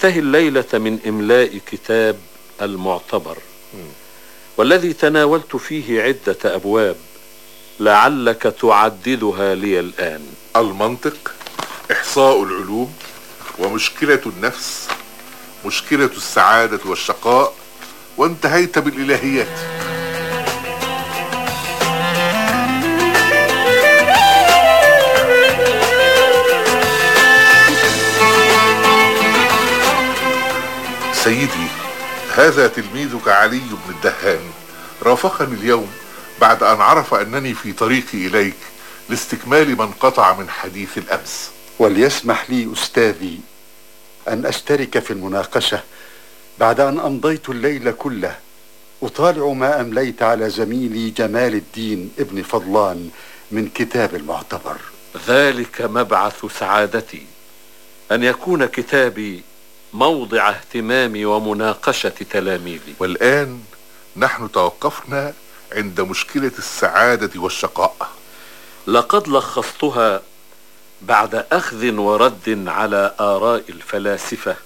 تنتهي الليلة من إملاء كتاب المعتبر. والذي تناولت فيه عدة أبواب لعلك تعددها لي الآن. المنطق إحصاء العلوم ومشكلة النفس مشكلة السعادة والشقاء وانتهيت بالإلهيات. سيدي هذا تلميذك علي بن الدهان. رافقني اليوم بعد أن عرف أنني في طريقي إليك لاستكمال ما انقطع من حديث الأمس. وليسمح لي أستاذي أن أشترك في المناقشة بعد أن أمضيت الليل كله. أطالع ما أمليت على زميلي جمال الدين ابن فضلان من كتاب المعتبر. ذلك مبعث سعادتي أن يكون كتابي موضع اهتمامي ومناقشة تلاميذي. والآن نحن توقفنا عند مشكلة السعادة والشقاء. لقد لخصتها بعد أخذ ورد على آراء الفلاسفة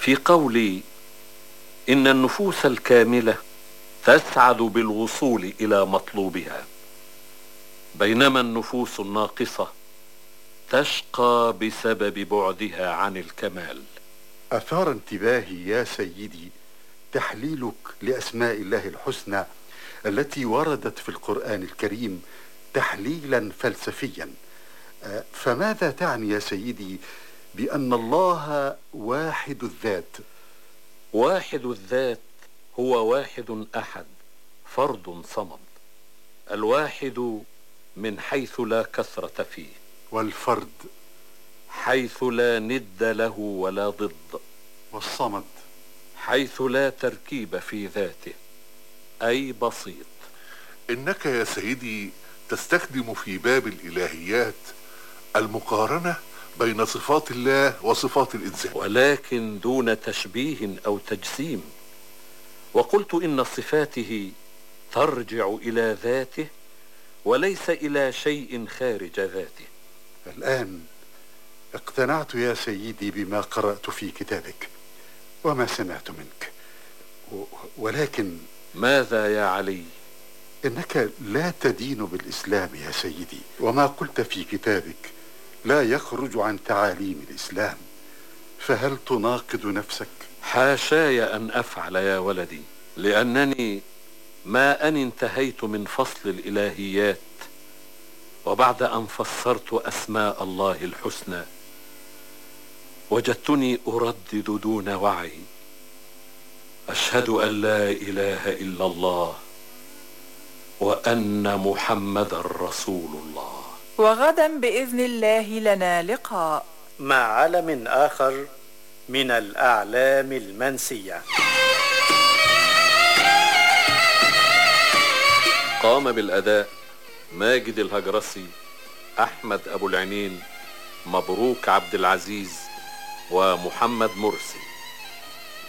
في قولي إن النفوس الكاملة تسعد بالوصول إلى مطلوبها بينما النفوس الناقصة تشقى بسبب بعدها عن الكمال. أثار انتباهي يا سيدي تحليلك لأسماء الله الحسنى التي وردت في القرآن الكريم تحليلا فلسفيا. أه، فماذا تعني يا سيدي بأن الله واحد الذات؟ واحد الذات هو واحد أحد فرد صمد. الواحد من حيث لا كثرة فيه. والفرد؟ حيث لا ند له ولا ضد. والصمد. حيث لا تركيب في ذاته. أي بسيط. إنك يا سيدي تستخدم في باب الإلهيات المقارنة بين صفات الله وصفات الإنسان. ولكن دون تشبيه أو تجسيم. وقلت إن صفاته ترجع إلى ذاته وليس إلى شيء خارج ذاته. الآن اقتنعت يا سيدي بما قرأت في كتابك وما سمعت منك ولكن ماذا يا علي؟ إنك لا تدين بالإسلام يا سيدي وما قلت في كتابك لا يخرج عن تعاليم الإسلام فهل تناقض نفسك؟ حاشاي أن أفعل يا ولدي لأنني ما أن انتهيت من فصل الإلهيات وبعد أن فسرت أسماء الله الحسنى وجدتني أردد دون وعي. أشهد أن لا إله إلا الله وأن محمد رسول الله. وغدا بإذن الله لنا لقاء. مع علم آخر من الأعلام المنسية. قام بالأداء ماجد الهجرسي أحمد أبو العنين مبروك عبد العزيز. ومحمد مرسي.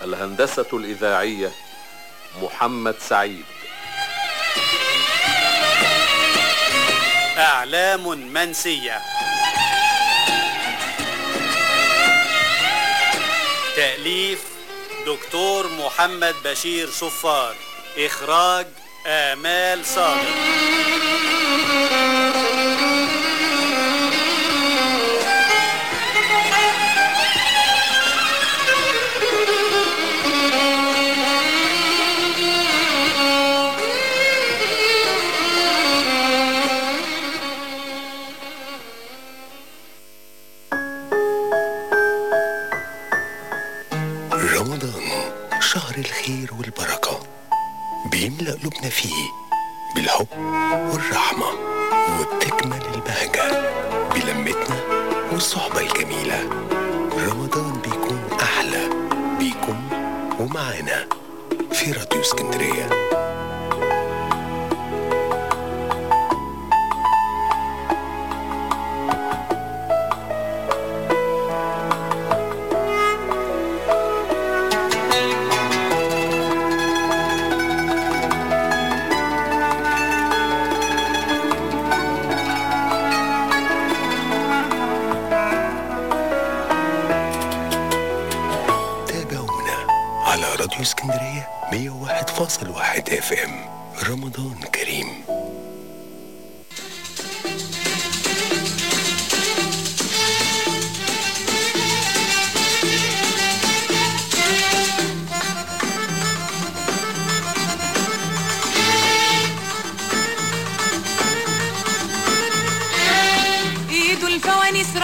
الهندسة الإذاعية محمد سعيد. أعلام منسية. تأليف دكتور محمد بشير صفار. إخراج آمال صادق.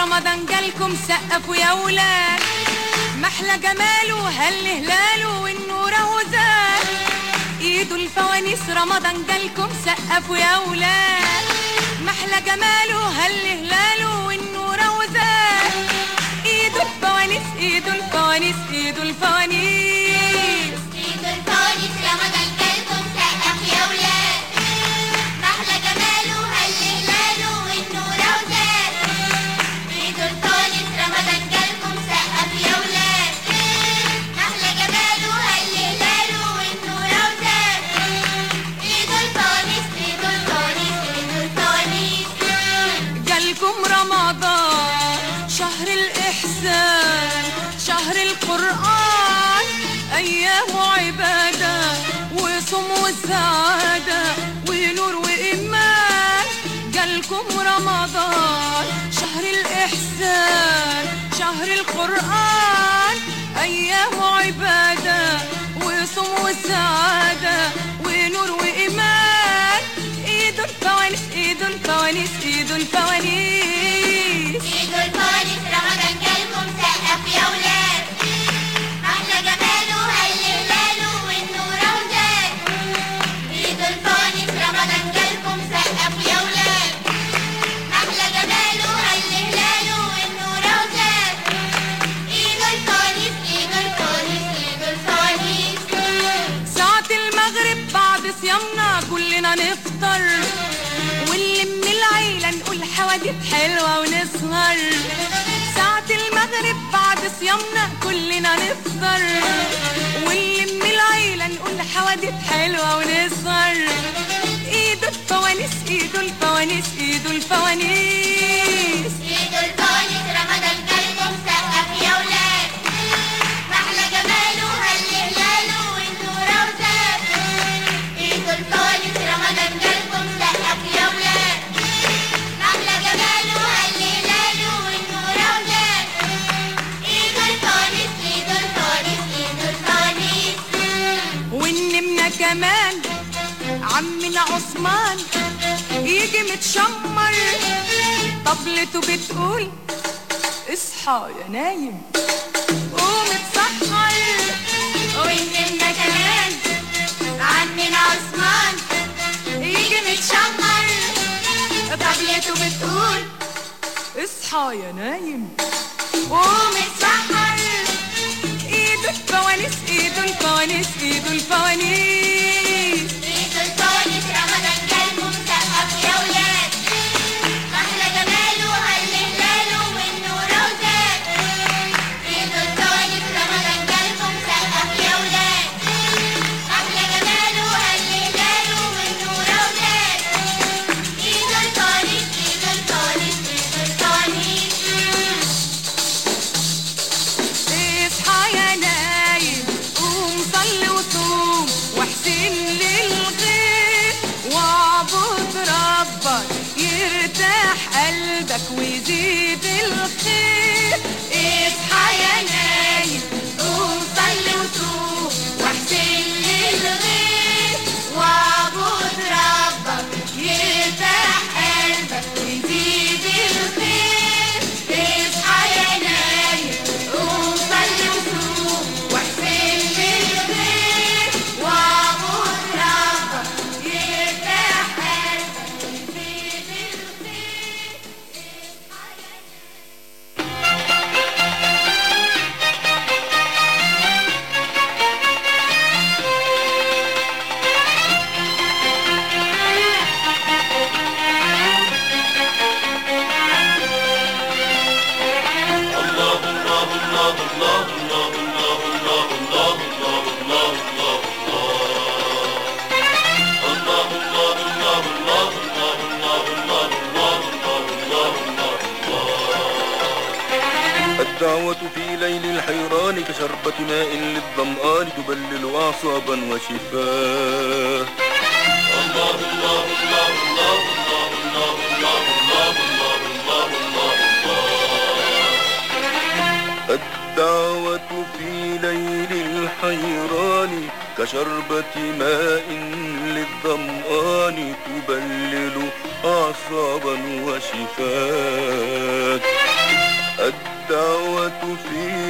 رمضان جالكم سقفوا يا ولاد. محلى جماله هل هلاله والنور اهو زاد ايده الفوانيس رمضان جالكم سقفوا يا ولاد. محلى جماله هل هلاله والنور اهو زاد ايده الفوانيس ايده الفوانيس ايده الفوانيس. أيام عباده وصوم وسعاده ونور وإيمان. جالكم رمضان شهر الإحسان شهر القرآن. أيام عباده وصوم وسعاده ونور وإيمان. إيد الفوانيس إيد الفوانيس إيد الفوانيس حلوة ونسهر ساعة المغرب بعد صيامنا كلنا نفطر. من العيلة نقول حوادث حلوة ونسهر. ايدو الفوانيس ايدو الفوانيس ايدو الفوانيس. ايدو الفوانيس رمضان عثمان يجي متشمر طبلته بتقول اصحى يا نايم قوم اتسحر ونمنا كمان عمنا عثمان يجي متشمر طبلته بتقول اصحى يا نايم قوم اتسحر ايده الفوانيس ايده الفوانيس ايده الفوانيس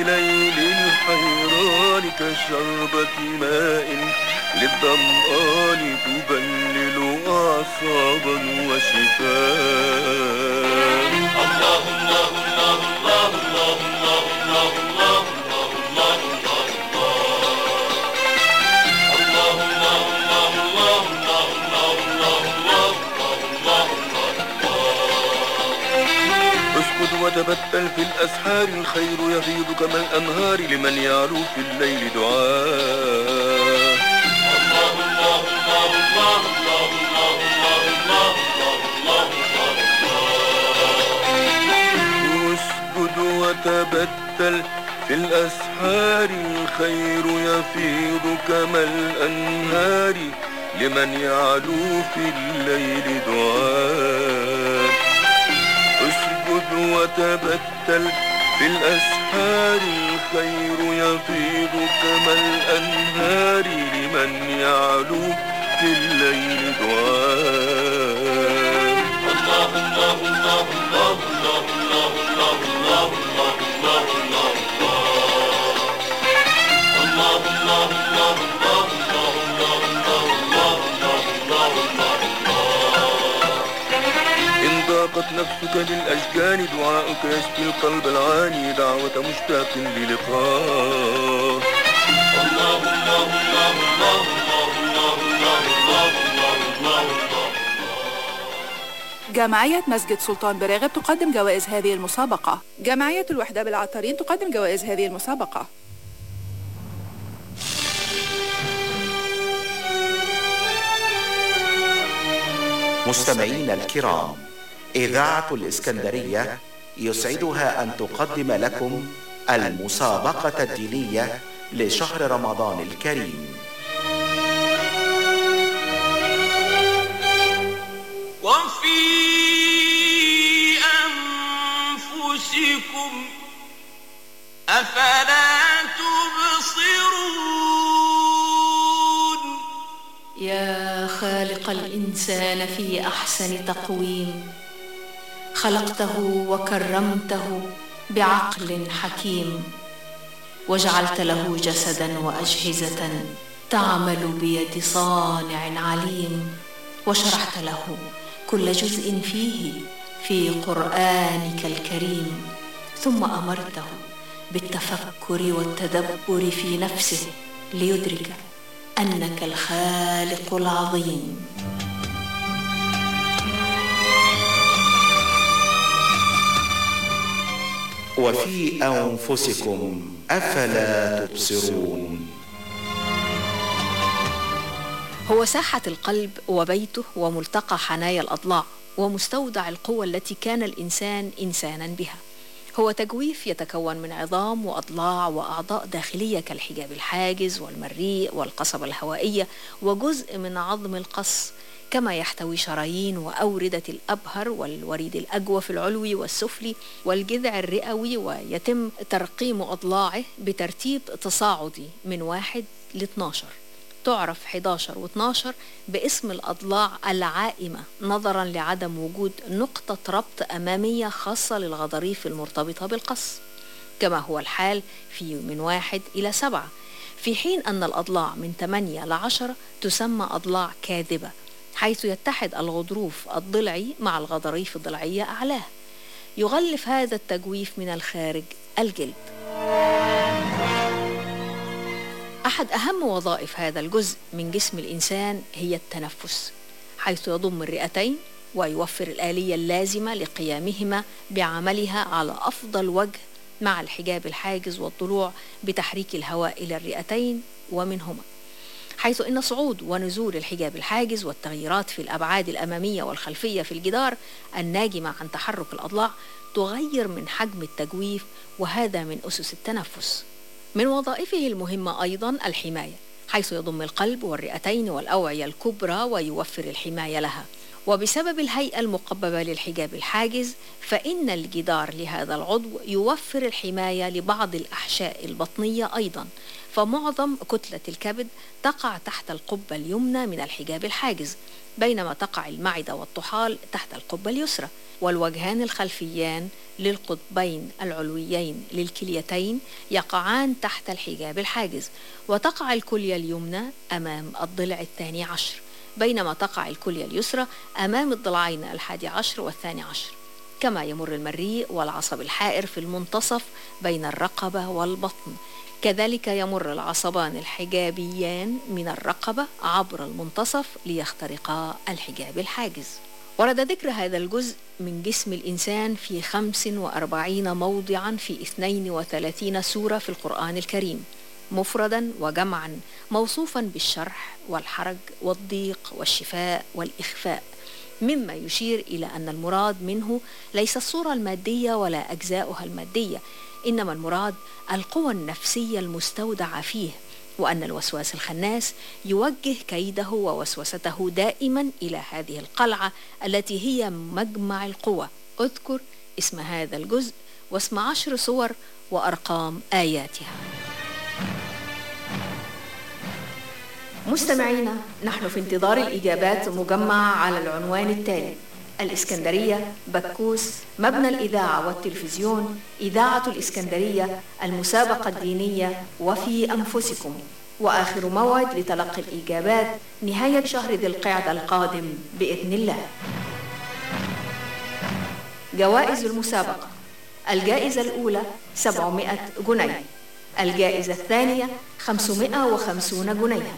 ليل الحيران كشربة ماء للظمآن تبلل أعصابا وشفاء. الله الله الله الله الله الله, الله, تتبتل في الأسحار الخير يغيض كما الأنهار لمن يعلو في الليل دعاء. الله الله الله الله الله الله الله الله اسجد وتبتل في الأسحار الخير يفيض كما الأنهار لمن يعلو في الليل دعاء. وتبتل في الأسحار الخير يفيض كما الأنهار لمن يعلو في الليل دعاء الله الله الله الله الله الله الله الله الله الله الله الله نفسك بالأشجان دعاءك يشفي القلب العاني دعوة مشتاق للقاء. الله الله الله الله الله الله الله الله الله جمعية مسجد سلطان براغب تقدم جوائز هذه المسابقة. جمعية الوحدة بالعطارين تقدم جوائز هذه المسابقة. مستمعين الكرام إذاعة الإسكندرية يسعدها أن تقدم لكم المسابقة الدينية لشهر رمضان الكريم. وفي أنفسكم أفلا تبصرون؟ يا خالق الإنسان في أحسن تقويم. خلقته وكرمته بعقل حكيم وجعلت له جسدا وأجهزة تعمل بيد صانع عليم وشرحت له كل جزء فيه في قرآنك الكريم ثم أمرته بالتفكر والتدبر في نفسه ليدرك أنك الخالق العظيم. وفي أنفسكم أفلا تبصرون. هو ساحة القلب وبيته وملتقى حنايا الأضلاع ومستودع القوى التي كان الإنسان إنسانا بها. هو تجويف يتكون من عظام وأضلاع وأعضاء داخلية كالحجاب الحاجز والمريء والقصبة الهوائية وجزء من عظم القص كما يحتوي شرايين وأوردة الأبهر والوريد الأجوف العلوي والسفلي والجذع الرئوي ويتم ترقيم أضلاعه بترتيب تصاعدي من واحد ل 12 تعرف 11 و 12 باسم الأضلاع العائمة نظرا لعدم وجود نقطة ربط أمامية خاصة للغضاريف المرتبطة بالقص. كما هو الحال في من واحد إلى سبعة. في حين أن الأضلاع من 8 ل 10 تسمى أضلاع كاذبة حيث يتحد الغضروف الضلعي مع الغضاريف الضلعية أعلاه. يغلف هذا التجويف من الخارج الجلد. أحد أهم وظائف هذا الجزء من جسم الإنسان هي التنفس حيث يضم الرئتين ويوفر الآلية اللازمة لقيامهما بعملها على أفضل وجه مع الحجاب الحاجز والضلوع بتحريك الهواء إلى الرئتين ومنهما. حيث إن صعود ونزول الحجاب الحاجز والتغييرات في الأبعاد الأمامية والخلفية في الجدار الناجمة عن تحرك الأضلاع تغير من حجم التجويف وهذا من أسس التنفس. من وظائفه المهمة أيضا الحماية حيث يضم القلب والرئتين والأوعية الكبرى ويوفر الحماية لها. وبسبب الهيئة المقببة للحجاب الحاجز فإن الجدار لهذا العضو يوفر الحماية لبعض الأحشاء البطنية أيضا. فمعظم كتلة الكبد تقع تحت القبة اليمنى من الحجاب الحاجز بينما تقع المعدة والطحال تحت القبة اليسرى. والوجهان الخلفيان للقطبين العلويين للكليتين يقعان تحت الحجاب الحاجز. وتقع الكلية اليمنى أمام الضلع الثاني عشر بينما تقع الكلية اليسرى أمام الضلعين الحادي عشر والثاني عشر. كما يمر المريء والعصب الحائر في المنتصف بين الرقبة والبطن. كذلك يمر العصبان الحجابيان من الرقبة عبر المنتصف ليخترقا الحجاب الحاجز. ورد ذكر هذا الجزء من جسم الإنسان في 45 موضعا في 32 سورة في القرآن الكريم مفردا وجمعا موصوفا بالشرح والحرج والضيق والشفاء والإخفاء. مما يشير إلى أن المراد منه ليس الصورة المادية ولا أجزاؤها المادية إنما المراد القوى النفسية المستودعة فيه وأن الوسواس الخناس يوجه كيده ووسوسته دائما إلى هذه القلعة التي هي مجمع القوى. اذكر اسم هذا الجزء واسم عشر صور وأرقام آياتها. مستمعينا نحن في انتظار الإجابات مجمعة على العنوان التالي. الإسكندرية بكوس مبنى الإذاعة والتلفزيون إذاعة الإسكندرية المسابقة الدينية وفي أنفسكم. وآخر موعد لتلقي الإجابات نهاية شهر ذي القعدة القادم بإذن الله. جوائز المسابقة. الجائزة الأولى 700 جنيه. الجائزة الثانية 550 جنيها.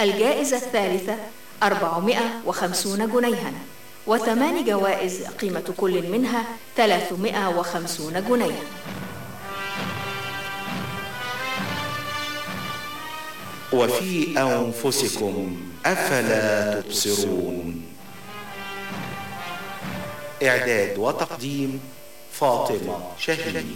الجائزة الثالثة 450 جنيها. وثمان جوائز قيمة كل منها 350 جنيه. وفي أنفسكم أفلا تبصرون. إعداد وتقديم فاطمة شهيد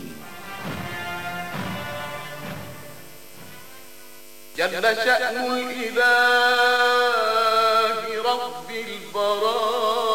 جل شأن الإله رب البرايا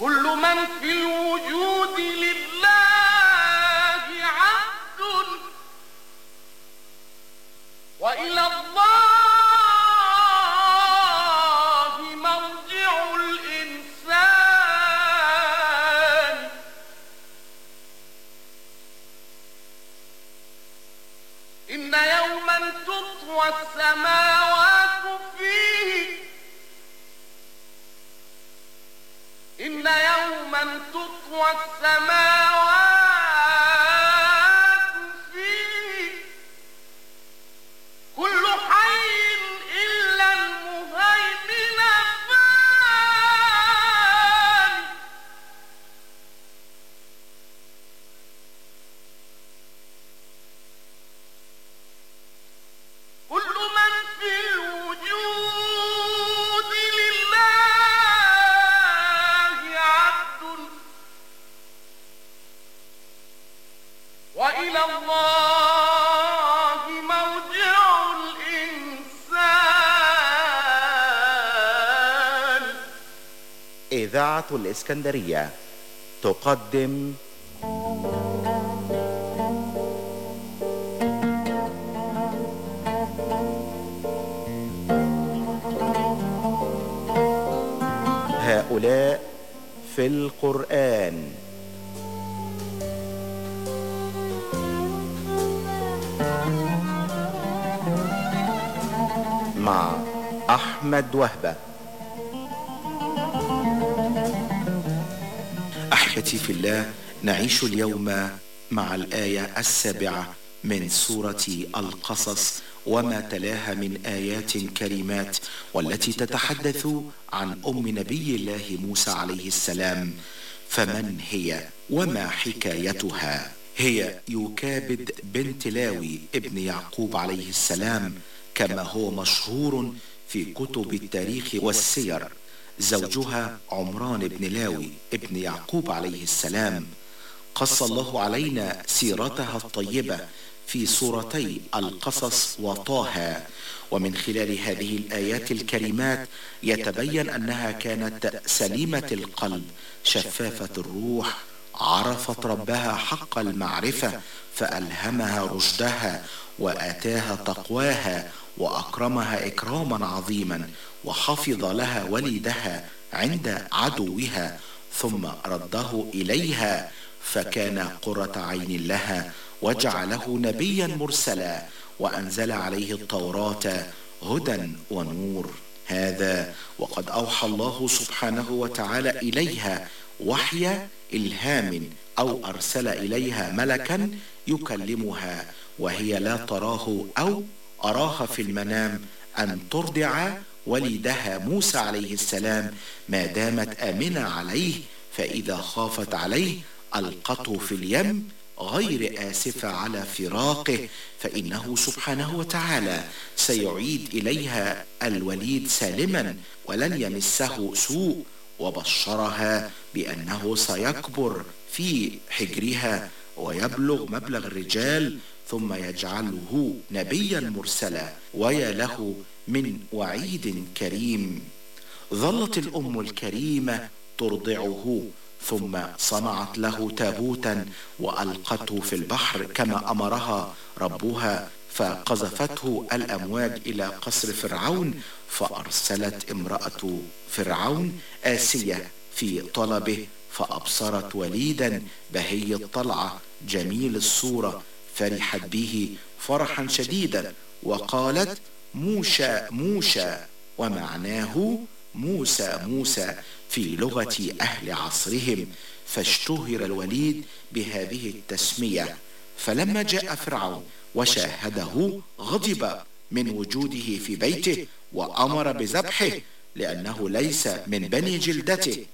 كل من في الوجود تطوى الإسكندرية تقدم هؤلاء في القرآن. مع أحمد وهبة. بركة في الله نعيش اليوم مع الآية السابعة من سورة القصص وما تلاها من آيات كريمات والتي تتحدث عن أم نبي الله موسى عليه السلام. فمن هي؟ وما حكايتها؟ هي يوكابد بنت لاوي ابن يعقوب عليه السلام كما هو مشهور في كتب التاريخ والسير. زوجها عمران بن لاوي ابن يعقوب عليه السلام. قص الله علينا سيرتها الطيبة في سورتي القصص وطه ومن خلال هذه الآيات الكريمات يتبين أنها كانت سليمة القلب شفافة الروح عرفت ربها حق المعرفة فألهمها رشدها وأتاها تقواها وأكرمها إكراما عظيما وحفظ لها وليدها عند عدوها ثم رده إليها فكان قرة عين لها وجعله نبيا مرسلا وأنزل عليه التوراة هدى ونور. هذا وقد أوحى الله سبحانه وتعالى إليها وحي إلهام أو أرسل إليها ملكا يكلمها وهي لا تراه أو أراها في المنام أن ترضع ولدها موسى عليه السلام ما دامت آمنة عليه فإذا خافت عليه ألقته في اليم غير آسفة على فراقه فإنه سبحانه وتعالى سيعيد إليها الوليد سالما ولن يمسه سوء وبشرها بأنه سيكبر في حجرها ويبلغ مبلغ الرجال ثم يجعله نبيا مرسلا ويا له من وعيد كريم. ظلت الأم الكريمة ترضعه ثم صنعت له تابوتا وألقته في البحر كما أمرها ربها فقذفته الأمواج إلى قصر فرعون فأرسلت امرأة فرعون آسية في طلبه فأبصرت وليدا بهي الطلعة جميل الصورة فرحت به فرحا شديدا. وقالت موشى موشى ومعناه موسى موسى في لغة أهل عصرهم. فاشتهر الوليد بهذه التسمية. فلما جاء فرعون وشاهده غضب من وجوده في بيته وأمر بذبحه لأنه ليس من بني جلدته.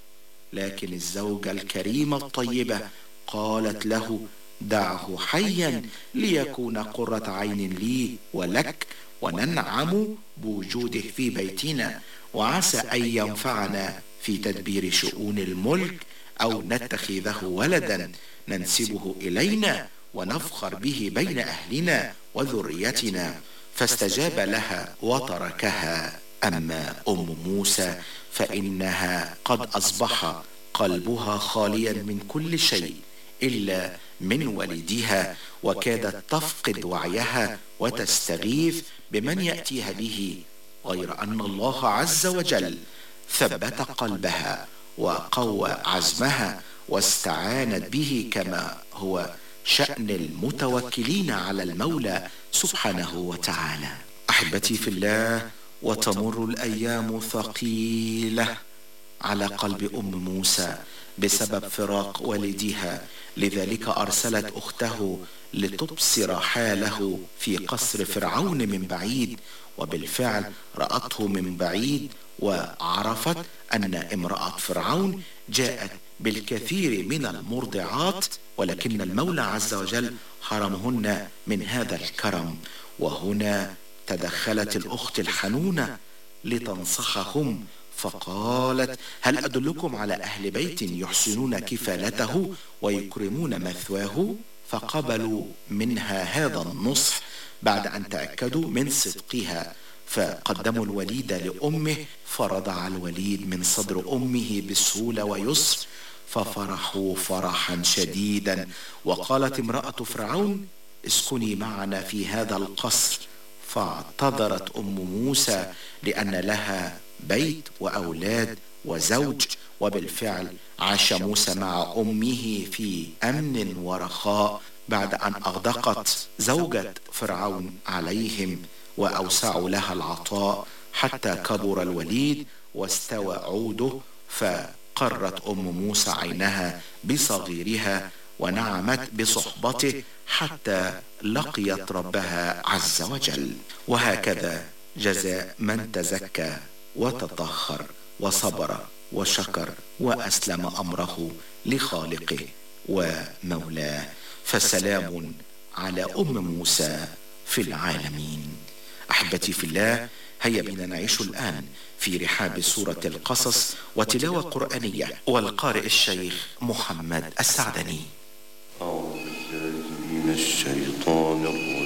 لكن الزوجة الكريمة الطيبة قالت له دعه حيا ليكون قرة عين لي ولك وننعم بوجوده في بيتنا وعسى أن ينفعنا في تدبير شؤون الملك أو نتخذه ولدا ننسبه إلينا ونفخر به بين أهلنا وذريتنا. فاستجاب لها وتركها. أما أم موسى فإنها قد أصبح قلبها خاليا من كل شيء إلا من والديها وكادت تفقد وعيها وتستغيث بمن يأتيها به غير أن الله عز وجل ثبت قلبها وقوى عزمها واستعانت به كما هو شأن المتوكلين على المولى سبحانه وتعالى. أحبتي في الله وتمر الأيام ثقيلة على قلب أم موسى بسبب فراق والديها لذلك أرسلت أخته لتبصر حاله في قصر فرعون من بعيد وبالفعل رأته من بعيد وعرفت أن امرأة فرعون جاءت بالكثير من المرضعات ولكن المولى عز وجل حرمهن من هذا الكرم. وهنا تدخلت الأخت الحنونة لتنصحهم فقالت هل أدلكم على أهل بيت يحسنون كفالته ويكرمون مثواه؟ فقبلوا منها هذا النصح بعد أن تأكدوا من صدقها. فقدموا الوليد لأمه فرضع الوليد من صدر أمه بسهولة ويسر ففرحوا فرحا شديدا. وقالت امرأة فرعون اسكني معنا في هذا القصر. فاعتذرت أم موسى لأن لها بيت وأولاد وزوج وبالفعل عاش موسى مع أمه في أمن ورخاء بعد أن أغدقت زوجة فرعون عليهم وأوسعوا لها العطاء حتى كبر الوليد واستوى عوده فقرت أم موسى عينها بصغيرها ونعمت بصحبته حتى لقيت ربها عز وجل. وهكذا جزاء من تزكى. وتطهر وصبر وشكر وأسلم أمره لخالقه ومولاه فسلام على أم موسى في العالمين. أحبتي في الله هيا بنا نعيش الآن في رحاب سورة القصص وتلاوة قرآنية والقارئ الشيخ محمد السعدني. أعوذ بالله من الشيطان الرجيم.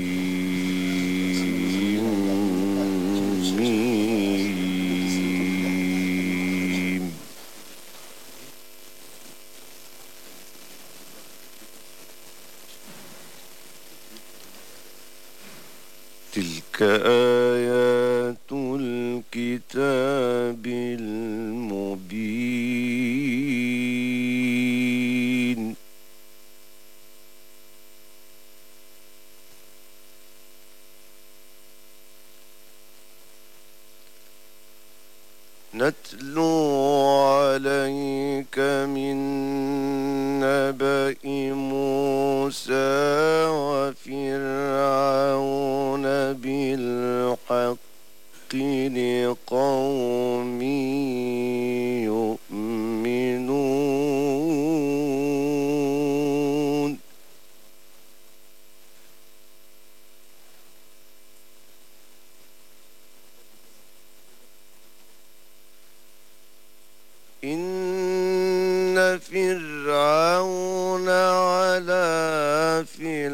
Ee, فرعون على في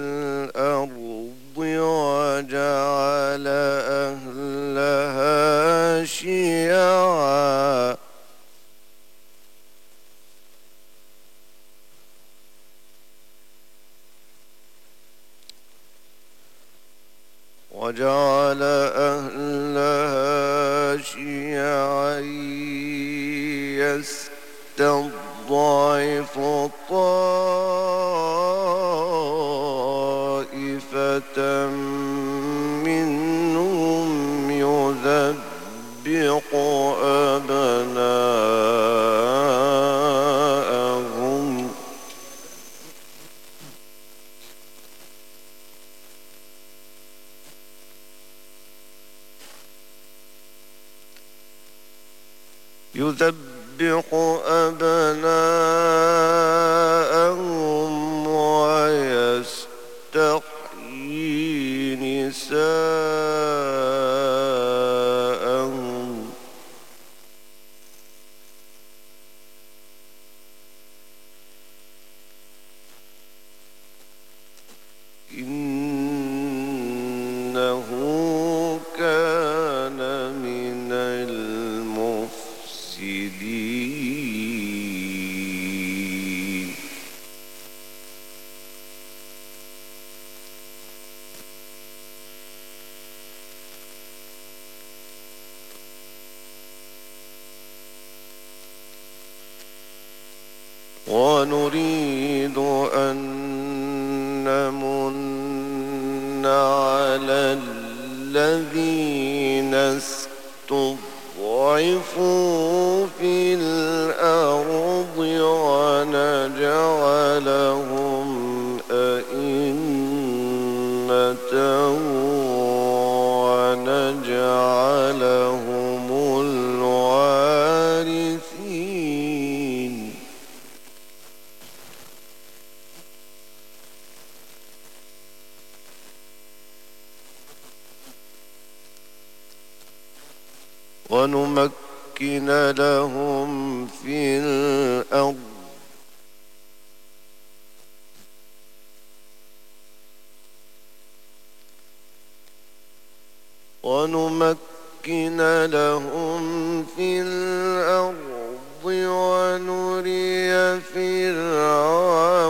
ونمكن لهم في الأرض ونري فرعون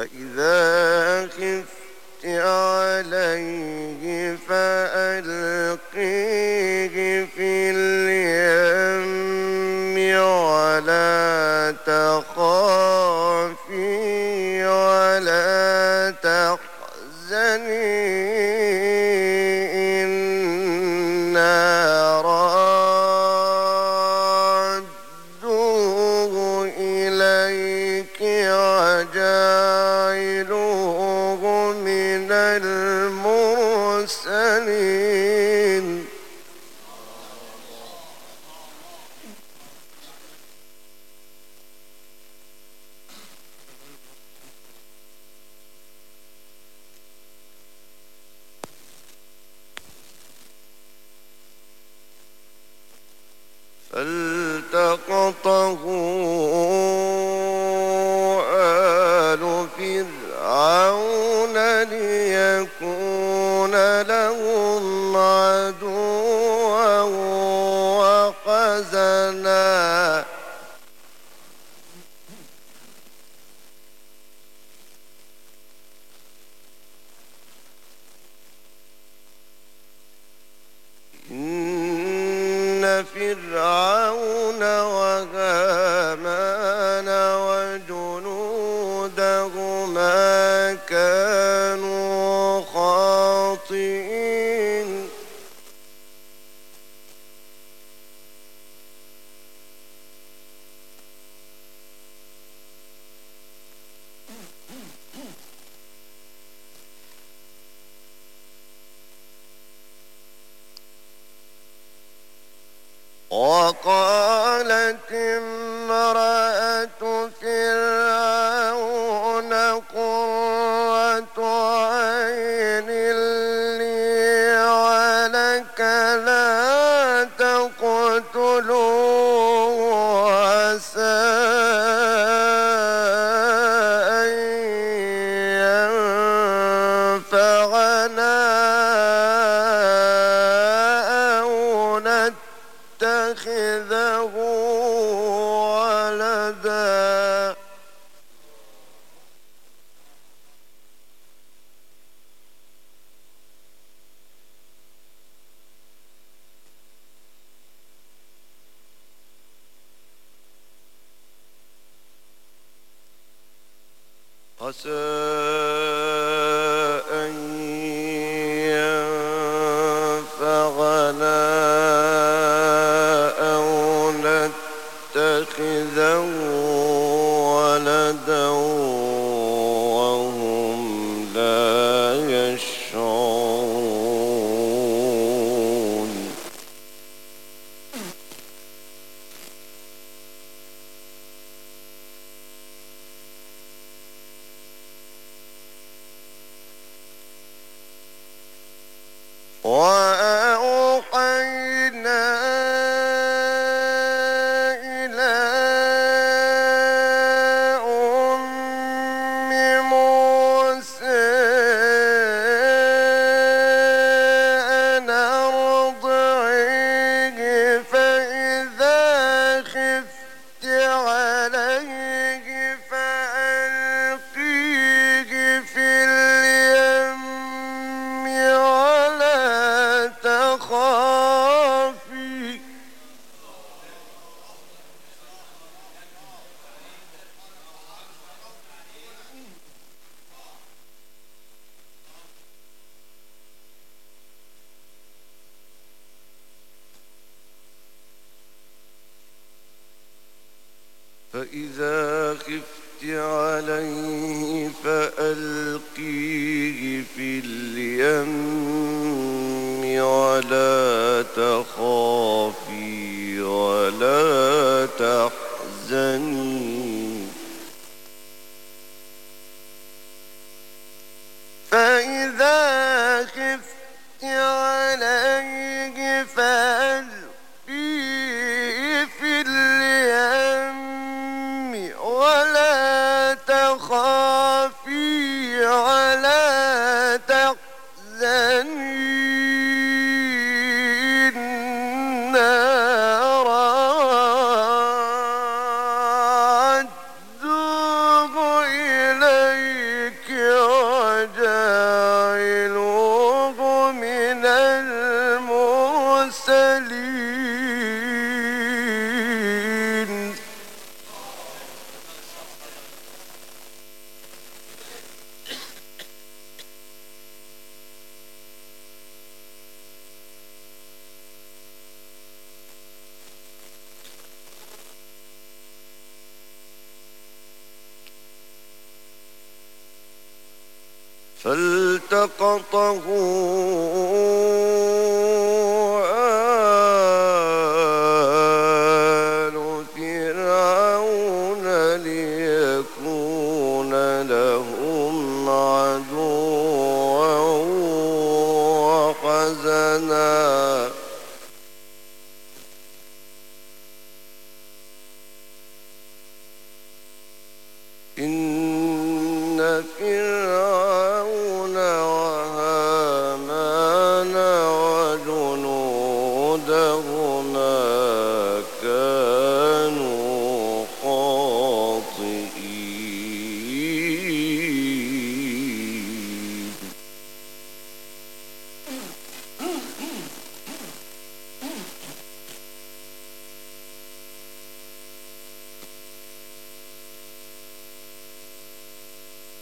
فإذا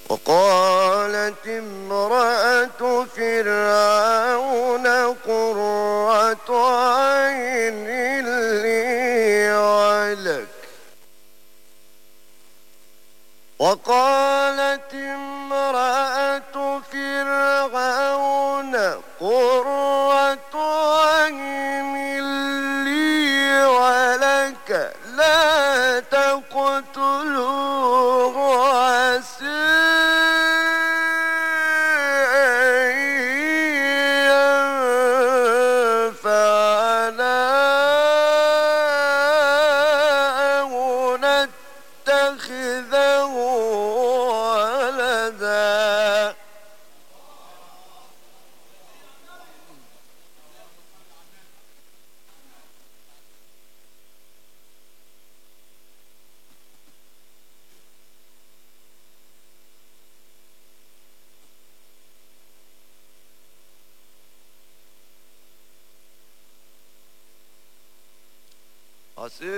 وقالت امرأة فرعون قرة سے